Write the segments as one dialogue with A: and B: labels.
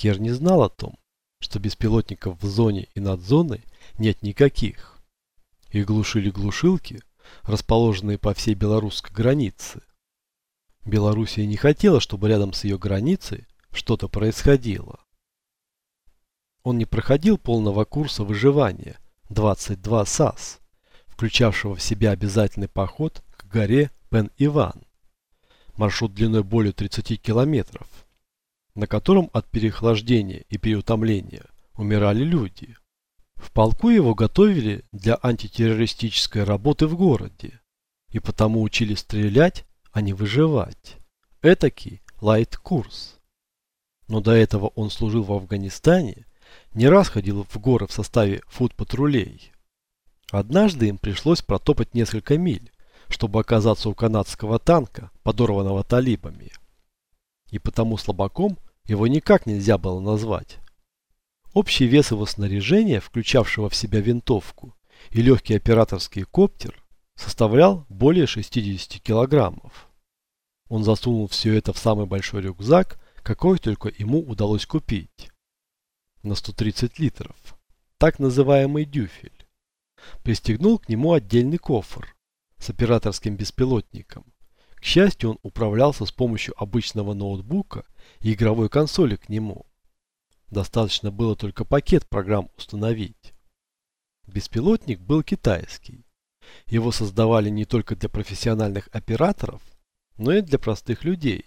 A: Кер не знал о том, что беспилотников в зоне и над зоной нет никаких. Их глушили глушилки, расположенные по всей белорусской границе. Белоруссия не хотела, чтобы рядом с ее границей что-то происходило. Он не проходил полного курса выживания 22 САС, включавшего в себя обязательный поход к горе Пен-Иван. Маршрут длиной более 30 километров, на котором от переохлаждения и переутомления умирали люди. В полку его готовили для антитеррористической работы в городе, и потому учили стрелять, а не выживать. Этакий лайт-курс. Но до этого он служил в Афганистане, не раз ходил в горы в составе фуд-патрулей. Однажды им пришлось протопать несколько миль, чтобы оказаться у канадского танка, подорванного талибами. И потому слабаком его никак нельзя было назвать. Общий вес его снаряжения, включавшего в себя винтовку и легкий операторский коптер, составлял более 60 килограммов. Он засунул все это в самый большой рюкзак, какой только ему удалось купить. На 130 литров. Так называемый дюфель. Пристегнул к нему отдельный кофр с операторским беспилотником. К счастью, он управлялся с помощью обычного ноутбука и игровой консоли к нему. Достаточно было только пакет программ установить. Беспилотник был китайский. Его создавали не только для профессиональных операторов, но и для простых людей,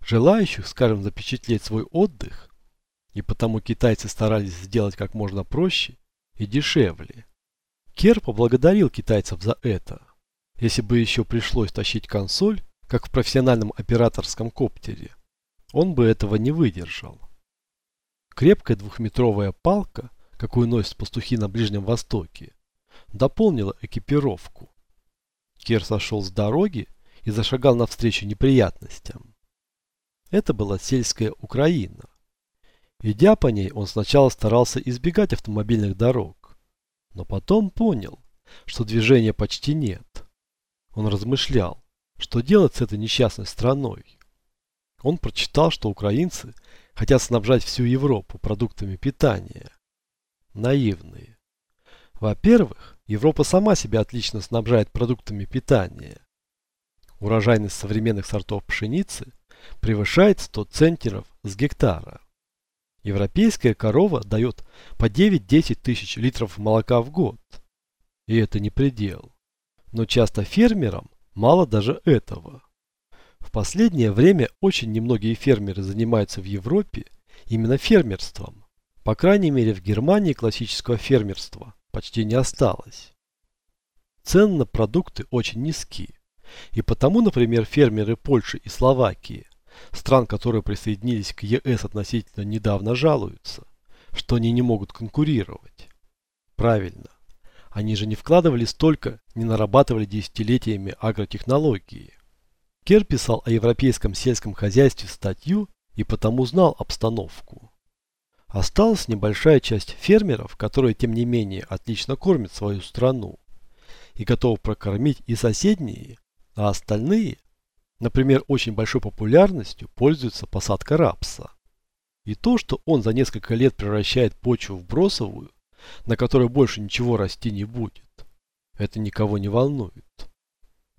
A: желающих, скажем, запечатлеть свой отдых, и потому китайцы старались сделать как можно проще и дешевле. Кер поблагодарил китайцев за это. Если бы еще пришлось тащить консоль, как в профессиональном операторском коптере, он бы этого не выдержал. Крепкая двухметровая палка, какую носят пастухи на Ближнем Востоке, дополнила экипировку. Кер сошел с дороги и зашагал навстречу неприятностям. Это была сельская Украина. Идя по ней, он сначала старался избегать автомобильных дорог, но потом понял, что движения почти нет. Он размышлял, что делать с этой несчастной страной. Он прочитал, что украинцы хотят снабжать всю Европу продуктами питания. Наивные. Во-первых, Европа сама себя отлично снабжает продуктами питания. Урожайность современных сортов пшеницы превышает 100 центнеров с гектара. Европейская корова дает по 9-10 тысяч литров молока в год. И это не предел. Но часто фермерам мало даже этого. В последнее время очень немногие фермеры занимаются в Европе именно фермерством. По крайней мере в Германии классического фермерства почти не осталось. Цены на продукты очень низкие. И потому, например, фермеры Польши и Словакии, стран, которые присоединились к ЕС относительно недавно, жалуются, что они не могут конкурировать. Правильно. Они же не вкладывали столько, не нарабатывали десятилетиями агротехнологии. Кер писал о европейском сельском хозяйстве статью и потому знал обстановку. Осталась небольшая часть фермеров, которые тем не менее отлично кормят свою страну и готовы прокормить и соседние, а остальные, например, очень большой популярностью пользуются посадка рапса. И то, что он за несколько лет превращает почву в бросовую, на которой больше ничего расти не будет, это никого не волнует.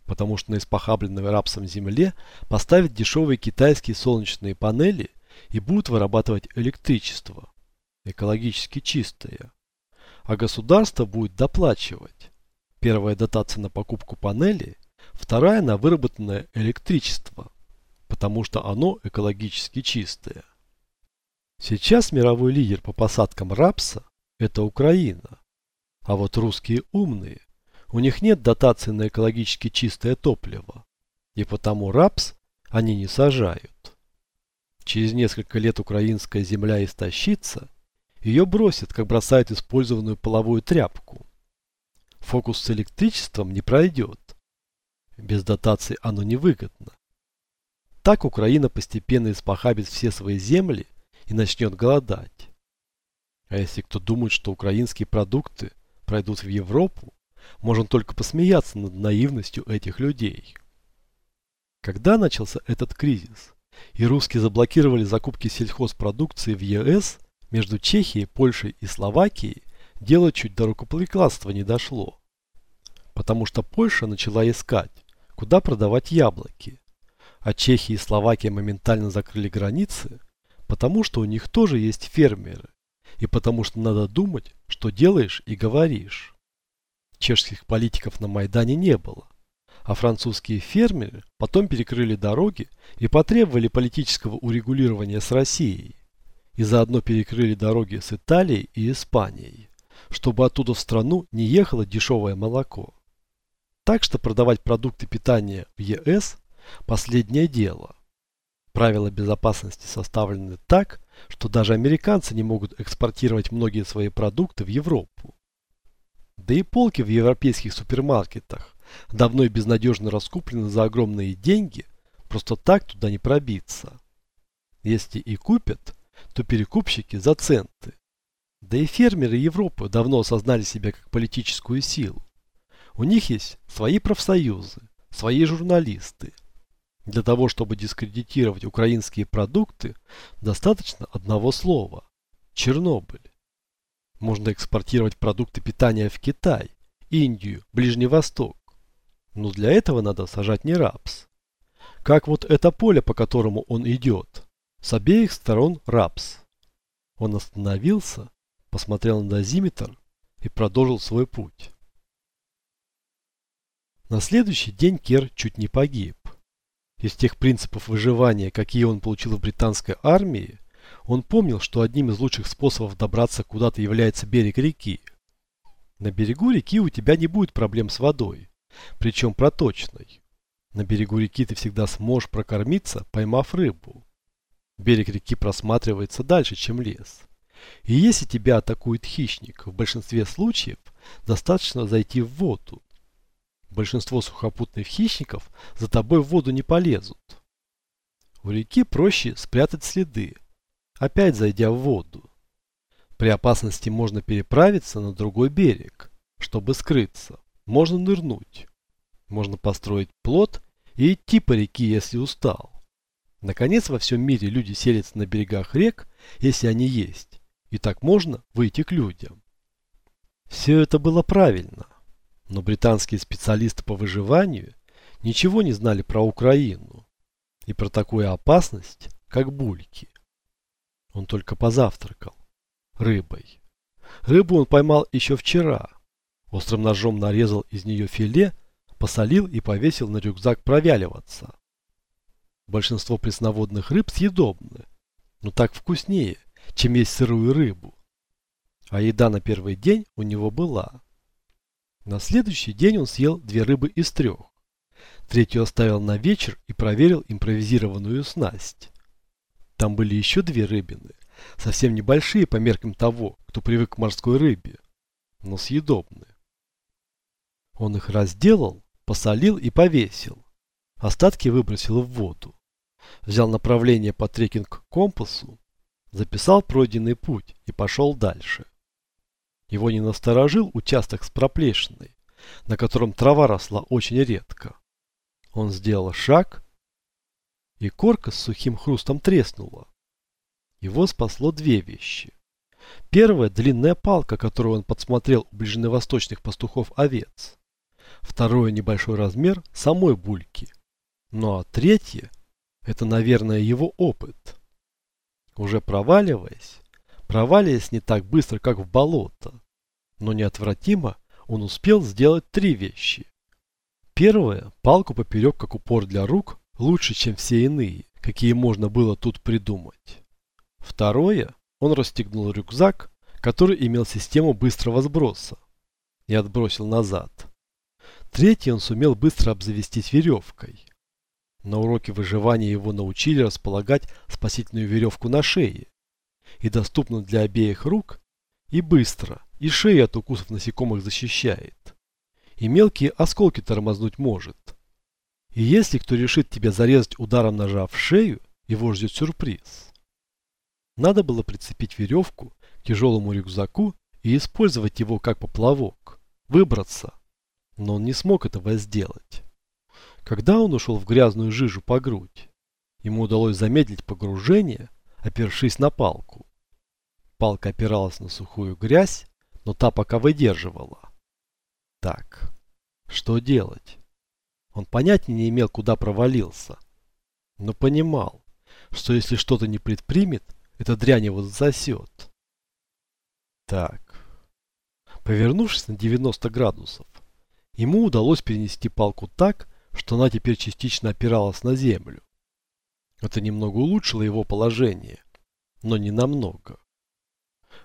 A: Потому что на испохабленной рапсом земле поставят дешевые китайские солнечные панели и будут вырабатывать электричество, экологически чистое. А государство будет доплачивать. Первая дотация на покупку панели, вторая на выработанное электричество, потому что оно экологически чистое. Сейчас мировой лидер по посадкам рапса – это Украина. А вот русские умные, у них нет дотации на экологически чистое топливо, и потому рапс они не сажают. Через несколько лет украинская земля истощится, ее бросят, как бросают использованную половую тряпку. Фокус с электричеством не пройдет. Без дотации оно невыгодно. Так Украина постепенно испохабит все свои земли и начнет голодать. А если кто думает, что украинские продукты пройдут в Европу, можно только посмеяться над наивностью этих людей. Когда начался этот кризис? и русские заблокировали закупки сельхозпродукции в ЕС, между Чехией, Польшей и Словакией дело чуть до рукоприкладства не дошло. Потому что Польша начала искать, куда продавать яблоки. А Чехия и Словакия моментально закрыли границы, потому что у них тоже есть фермеры. И потому что надо думать, что делаешь и говоришь. Чешских политиков на Майдане не было. А французские фермеры потом перекрыли дороги и потребовали политического урегулирования с Россией. И заодно перекрыли дороги с Италией и Испанией, чтобы оттуда в страну не ехало дешевое молоко. Так что продавать продукты питания в ЕС – последнее дело. Правила безопасности составлены так, что даже американцы не могут экспортировать многие свои продукты в Европу. Да и полки в европейских супермаркетах давно и безнадежно раскуплены за огромные деньги, просто так туда не пробиться. Если и купят, то перекупщики за центы. Да и фермеры Европы давно осознали себя как политическую силу. У них есть свои профсоюзы, свои журналисты. Для того, чтобы дискредитировать украинские продукты, достаточно одного слова – Чернобыль. Можно экспортировать продукты питания в Китай, Индию, Ближний Восток. Но для этого надо сажать не рапс. Как вот это поле, по которому он идет. С обеих сторон рапс. Он остановился, посмотрел на дозиметр и продолжил свой путь. На следующий день Кер чуть не погиб. Из тех принципов выживания, какие он получил в британской армии, он помнил, что одним из лучших способов добраться куда-то является берег реки. На берегу реки у тебя не будет проблем с водой, причем проточной. На берегу реки ты всегда сможешь прокормиться, поймав рыбу. Берег реки просматривается дальше, чем лес. И если тебя атакует хищник, в большинстве случаев достаточно зайти в воду, Большинство сухопутных хищников за тобой в воду не полезут. У реки проще спрятать следы, опять зайдя в воду. При опасности можно переправиться на другой берег, чтобы скрыться. Можно нырнуть. Можно построить плот и идти по реке, если устал. Наконец, во всем мире люди селятся на берегах рек, если они есть. И так можно выйти к людям. Все это было правильно. Но британские специалисты по выживанию ничего не знали про Украину и про такую опасность, как бульки. Он только позавтракал рыбой. Рыбу он поймал еще вчера. Острым ножом нарезал из нее филе, посолил и повесил на рюкзак провяливаться. Большинство пресноводных рыб съедобны, но так вкуснее, чем есть сырую рыбу. А еда на первый день у него была. На следующий день он съел две рыбы из трех. Третью оставил на вечер и проверил импровизированную снасть. Там были еще две рыбины, совсем небольшие по меркам того, кто привык к морской рыбе, но съедобные. Он их разделал, посолил и повесил. Остатки выбросил в воду. Взял направление по трекинг-компасу, записал пройденный путь и пошел дальше. Его не насторожил участок с проплешиной, на котором трава росла очень редко. Он сделал шаг, и корка с сухим хрустом треснула. Его спасло две вещи. Первая – длинная палка, которую он подсмотрел у ближневосточных пастухов овец. Второе – небольшой размер самой бульки. Ну а третье – это, наверное, его опыт. Уже проваливаясь, проваливаясь не так быстро, как в болото, но неотвратимо он успел сделать три вещи. Первое, палку поперек как упор для рук, лучше, чем все иные, какие можно было тут придумать. Второе, он расстегнул рюкзак, который имел систему быстрого сброса, и отбросил назад. Третье, он сумел быстро обзавестись веревкой. На уроке выживания его научили располагать спасительную веревку на шее, и доступно для обеих рук, и быстро – и шея от укусов насекомых защищает. И мелкие осколки тормознуть может. И если кто решит тебя зарезать ударом ножа в шею, его ждет сюрприз. Надо было прицепить веревку к тяжелому рюкзаку и использовать его как поплавок, выбраться. Но он не смог этого сделать. Когда он ушел в грязную жижу по грудь, Ему удалось замедлить погружение, опершись на палку. Палка опиралась на сухую грязь, но та пока выдерживала. Так, что делать? Он понятия не имел, куда провалился, но понимал, что если что-то не предпримет, эта дрянь его засосет. Так, повернувшись на 90 градусов, ему удалось перенести палку так, что она теперь частично опиралась на землю. Это немного улучшило его положение, но не намного.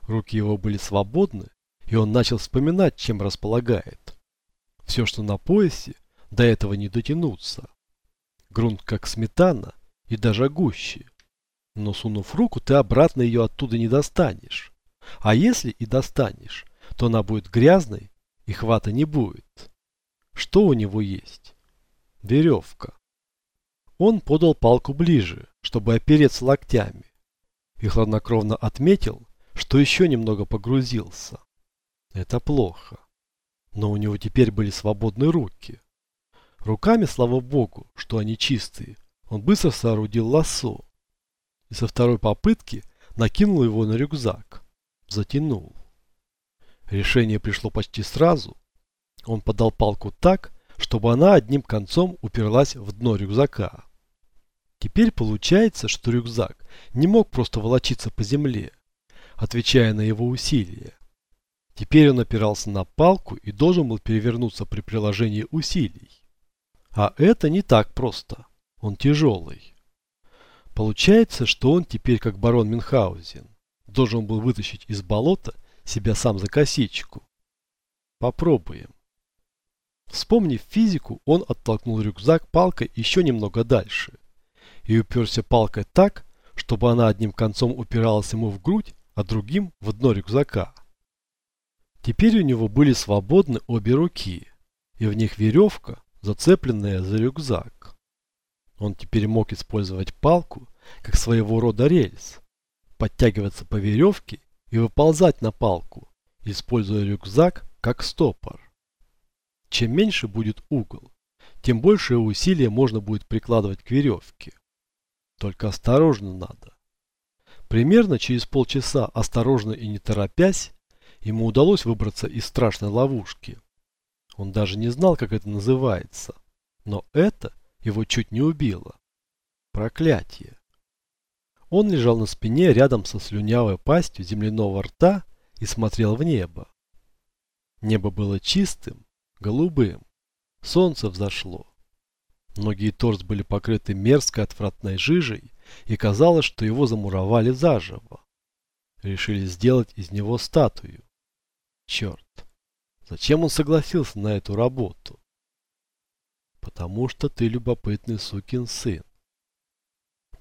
A: Руки его были свободны, и он начал вспоминать, чем располагает. Все, что на поясе, до этого не дотянуться. Грунт как сметана и даже гуще. Но сунув руку, ты обратно ее оттуда не достанешь. А если и достанешь, то она будет грязной и хвата не будет. Что у него есть? Веревка. Он подал палку ближе, чтобы опереться локтями, и хладнокровно отметил, что еще немного погрузился. Это плохо. Но у него теперь были свободные руки. Руками, слава богу, что они чистые, он быстро соорудил лассо. И со второй попытки накинул его на рюкзак. Затянул. Решение пришло почти сразу. Он подал палку так, чтобы она одним концом уперлась в дно рюкзака. Теперь получается, что рюкзак не мог просто волочиться по земле, отвечая на его усилия. Теперь он опирался на палку и должен был перевернуться при приложении усилий. А это не так просто. Он тяжелый. Получается, что он теперь, как барон Мюнхгаузен, должен был вытащить из болота себя сам за косичку. Попробуем. Вспомнив физику, он оттолкнул рюкзак палкой еще немного дальше и уперся палкой так, чтобы она одним концом упиралась ему в грудь, а другим в дно рюкзака. Теперь у него были свободны обе руки, и в них веревка, зацепленная за рюкзак. Он теперь мог использовать палку, как своего рода рельс, подтягиваться по веревке и выползать на палку, используя рюкзак как стопор. Чем меньше будет угол, тем большее усилие можно будет прикладывать к веревке. Только осторожно надо. Примерно через полчаса, осторожно и не торопясь, ему удалось выбраться из страшной ловушки. Он даже не знал, как это называется. Но это его чуть не убило. Проклятие. Он лежал на спине рядом со слюнявой пастью земляного рта и смотрел в небо. Небо было чистым, голубым. Солнце взошло. Ноги и торс были покрыты мерзкой отвратной жижей, и казалось, что его замуровали заживо. Решили сделать из него статую. Черт, зачем он согласился на эту работу? Потому что ты любопытный сукин сын,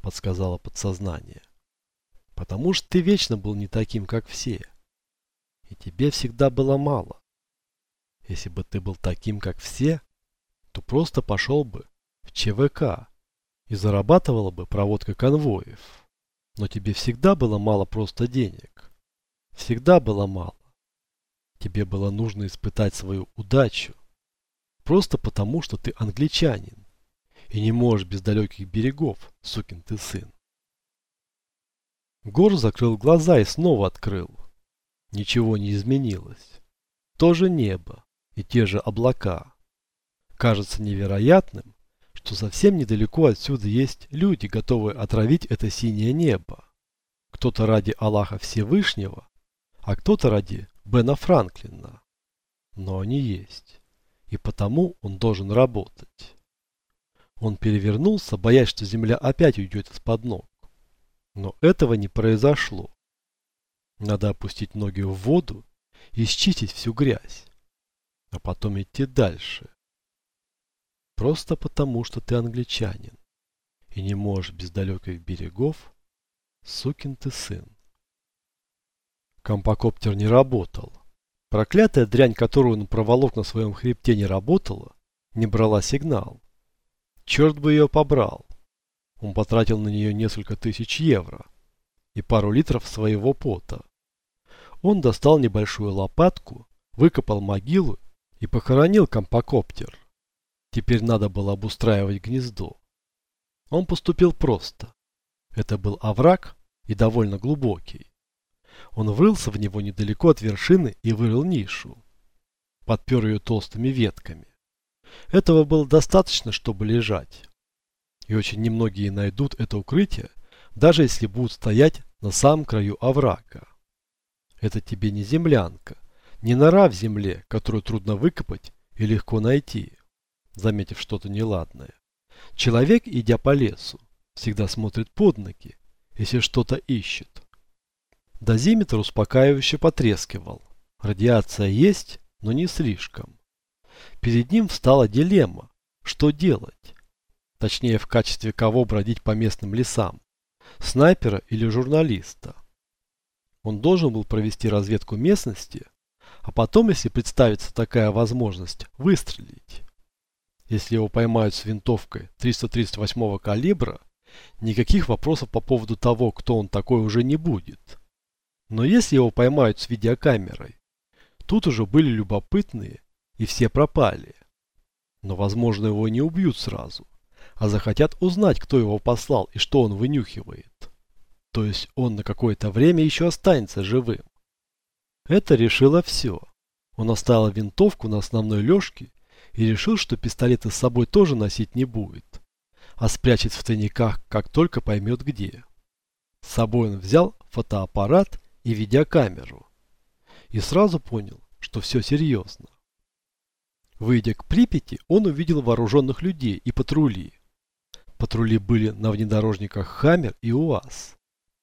A: подсказало подсознание. Потому что ты вечно был не таким, как все. И тебе всегда было мало. Если бы ты был таким, как все, то просто пошел бы в ЧВК и зарабатывала бы проводка конвоев. Но тебе всегда было мало просто денег. Всегда было мало. Тебе было нужно испытать свою удачу. Просто потому, что ты англичанин. И не можешь без далеких берегов, сукин ты сын. Гор закрыл глаза и снова открыл. Ничего не изменилось. То же небо и те же облака. Кажется невероятным, что совсем недалеко отсюда есть люди, готовые отравить это синее небо. Кто-то ради Аллаха Всевышнего, а кто-то ради Бена Франклина. Но они есть, и потому он должен работать. Он перевернулся, боясь, что земля опять уйдет из-под ног. Но этого не произошло. Надо опустить ноги в воду и счистить всю грязь, а потом идти дальше. Просто потому, что ты англичанин и не можешь без далеких берегов, сукин ты сын. Компокоптер не работал. Проклятая дрянь, которую он проволок на своем хребте, не работала, не брала сигнал. Черт бы ее побрал. Он потратил на нее несколько тысяч евро и пару литров своего пота. Он достал небольшую лопатку, выкопал могилу и похоронил компокоптер. Теперь надо было обустраивать гнездо. Он поступил просто. Это был овраг и довольно глубокий. Он врылся в него недалеко от вершины и вырыл нишу. Подпер ее толстыми ветками. Этого было достаточно, чтобы лежать. И очень немногие найдут это укрытие, даже если будут стоять на самом краю оврага. Это тебе не землянка, не нора в земле, которую трудно выкопать и легко найти, заметив что-то неладное. Человек, идя по лесу, всегда смотрит под ноги, если что-то ищет. Дозиметр успокаивающе потрескивал. Радиация есть, но не слишком. Перед ним встала дилемма. Что делать? Точнее, в качестве кого бродить по местным лесам? Снайпера или журналиста? Он должен был провести разведку местности, а потом, если представится такая возможность, выстрелить. Если его поймают с винтовкой 338 калибра, никаких вопросов по поводу того, кто он такой, уже не будет. Но если его поймают с видеокамерой, тут уже были любопытные, и все пропали. Но, возможно, его не убьют сразу, а захотят узнать, кто его послал и что он вынюхивает. То есть он на какое-то время еще останется живым. Это решило все. Он оставил винтовку на основной лёжке и решил, что пистолеты с собой тоже носить не будет, а спрячет в тайниках, как только поймет где. С собой он взял фотоаппарат и видеокамеру. И сразу понял, что все серьезно. Выйдя к Припяти, он увидел вооруженных людей и патрули. Патрули были на внедорожниках «Хаммер» и «УАЗ».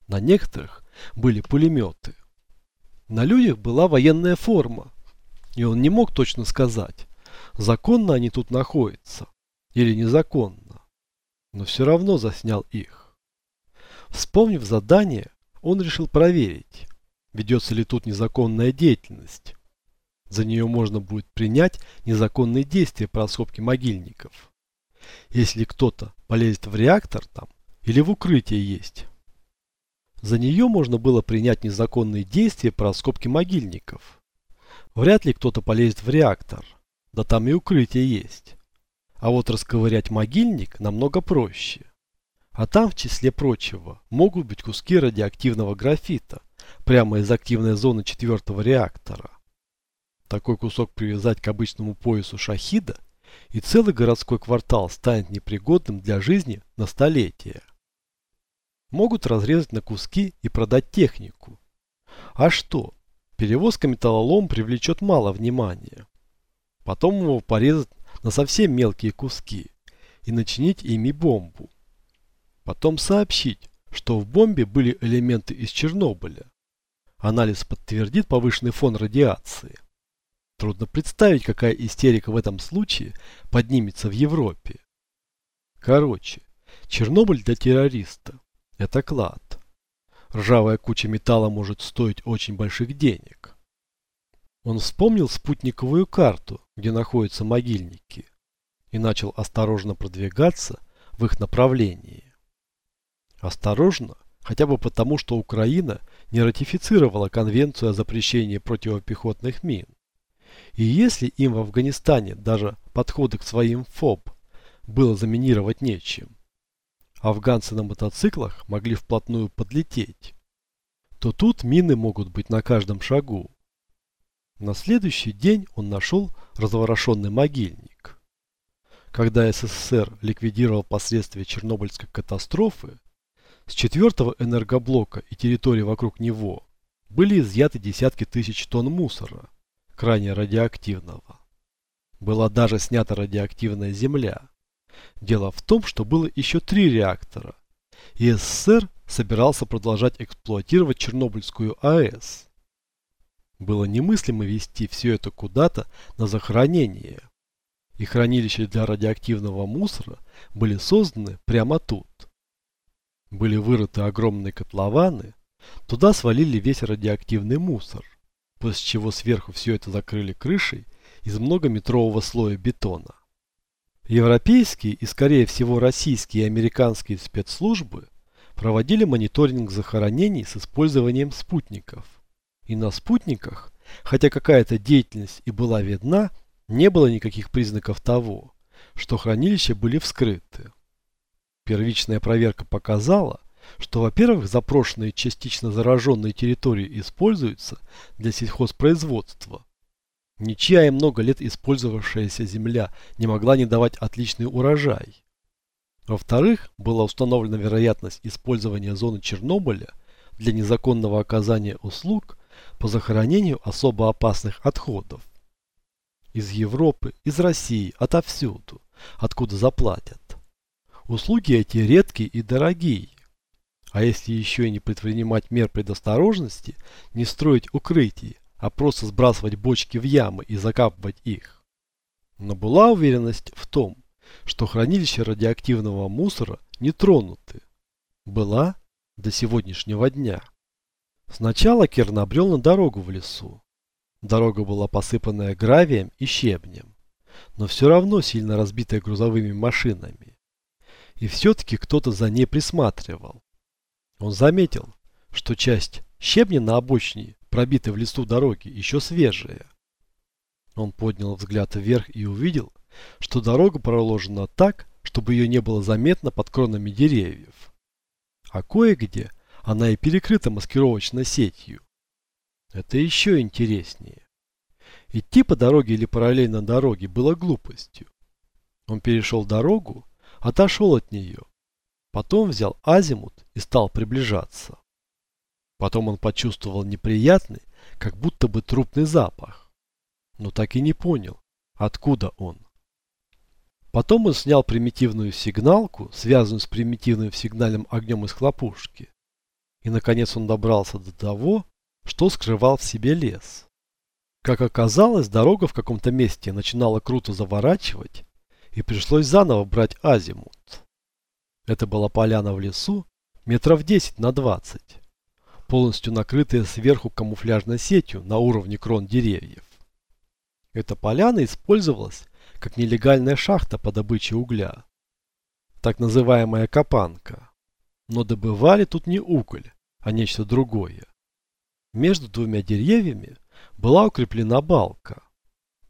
A: На некоторых были пулеметы. На людях была военная форма, и он не мог точно сказать, законно они тут находятся или незаконно. Но все равно заснял их. Вспомнив задание, он решил проверить, ведется ли тут незаконная деятельность. За нее можно будет принять незаконные действия по раскопке могильников. Если кто-то полезет в реактор там или в укрытие есть. За нее можно было принять незаконные действия по раскопке могильников. Вряд ли кто-то полезет в реактор, да там и укрытие есть. А вот расковырять могильник намного проще. А там, в числе прочего, могут быть куски радиоактивного графита, прямо из активной зоны четвертого реактора. Такой кусок привязать к обычному поясу шахида, и целый городской квартал станет непригодным для жизни на столетия. Могут разрезать на куски и продать технику. А что? Перевозка металлолом привлечет мало внимания. Потом его порезать на совсем мелкие куски и начинить ими бомбу. Потом сообщить, что в бомбе были элементы из Чернобыля. Анализ подтвердит повышенный фон радиации. Трудно представить, какая истерика в этом случае поднимется в Европе. Короче, Чернобыль для террориста – это клад. Ржавая куча металла может стоить очень больших денег. Он вспомнил спутниковую карту, где находятся могильники, и начал осторожно продвигаться в их направлении. Осторожно, хотя бы потому, что Украина не ратифицировала Конвенцию о запрещении противопехотных мин. И если им в Афганистане даже подходы к своим ФОБ было заминировать нечем, афганцы на мотоциклах могли вплотную подлететь, то тут мины могут быть на каждом шагу. На следующий день он нашел разворошенный могильник. Когда СССР ликвидировал последствия Чернобыльской катастрофы, с четвертого энергоблока и территории вокруг него были изъяты десятки тысяч тонн мусора, крайне радиоактивного. Была даже снята радиоактивная земля. Дело в том, что было еще три реактора, и СССР собирался продолжать эксплуатировать Чернобыльскую АЭС. Было немыслимо вести все это куда-то на захоронение. И хранилища для радиоактивного мусора были созданы прямо тут были вырыты огромные котлованы, туда свалили весь радиоактивный мусор, после чего сверху все это закрыли крышей из многометрового слоя бетона. Европейские и, скорее всего, российские и американские спецслужбы проводили мониторинг захоронений с использованием спутников. И на спутниках, хотя какая-то деятельность и была видна, не было никаких признаков того, что хранилища были вскрыты. Первичная проверка показала, что, во-первых, запрошенные частично зараженные территории используются для сельхозпроизводства. Ничья и много лет использовавшаяся земля не могла не давать отличный урожай. Во-вторых, была установлена вероятность использования зоны Чернобыля для незаконного оказания услуг по захоронению особо опасных отходов. Из Европы, из России, отовсюду, откуда заплатят. Услуги эти редкие и дорогие. А если еще и не предпринимать мер предосторожности, не строить укрытий, а просто сбрасывать бочки в ямы и закапывать их. Но была уверенность в том, что хранилища радиоактивного мусора не тронуты. Была до сегодняшнего дня. Сначала Кер набрел на дорогу в лесу. Дорога была посыпанная гравием и щебнем, но все равно сильно разбитая грузовыми машинами. И все-таки кто-то за ней присматривал. Он заметил, что часть щебня на обочине, пробитой в лесу дороги, еще свежая. Он поднял взгляд вверх и увидел, что дорога проложена так, чтобы ее не было заметно под кронами деревьев. А кое-где она и перекрыта маскировочной сетью. Это еще интереснее. Идти по дороге или параллельно дороге было глупостью. Он перешел дорогу, отошел от нее Потом взял азимут и стал приближаться. Потом он почувствовал неприятный, как будто бы трупный запах. Но так и не понял, откуда он. Потом он снял примитивную сигналку, связанную с примитивным сигнальным огнем из хлопушки. И наконец он добрался до того, что скрывал в себе лес. Как оказалось, дорога в каком-то месте начинала круто заворачивать, и пришлось заново брать азимут. Это была поляна в лесу, метров 10 на 20, полностью накрытая сверху камуфляжной сетью на уровне крон деревьев. Эта поляна использовалась как нелегальная шахта по добыче угля, так называемая копанка. Но добывали тут не уголь, а нечто другое. Между двумя деревьями была укреплена балка.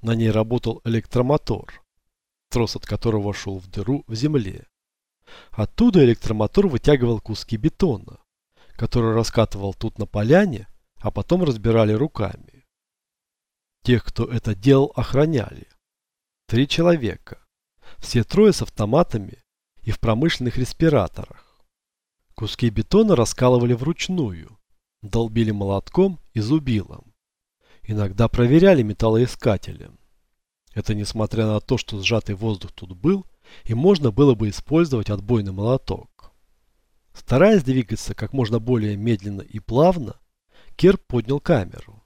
A: На ней работал электромотор, трос от которого шел в дыру в земле. Оттуда электромотор вытягивал куски бетона, которые раскатывал тут на поляне, а потом разбирали руками. Тех, кто это делал, охраняли. Три человека. Все трое с автоматами и в промышленных респираторах. Куски бетона раскалывали вручную, долбили молотком и зубилом. Иногда проверяли металлоискателем. Это несмотря на то, что сжатый воздух тут был, и можно было бы использовать отбойный молоток. Стараясь двигаться как можно более медленно и плавно, Кер поднял камеру.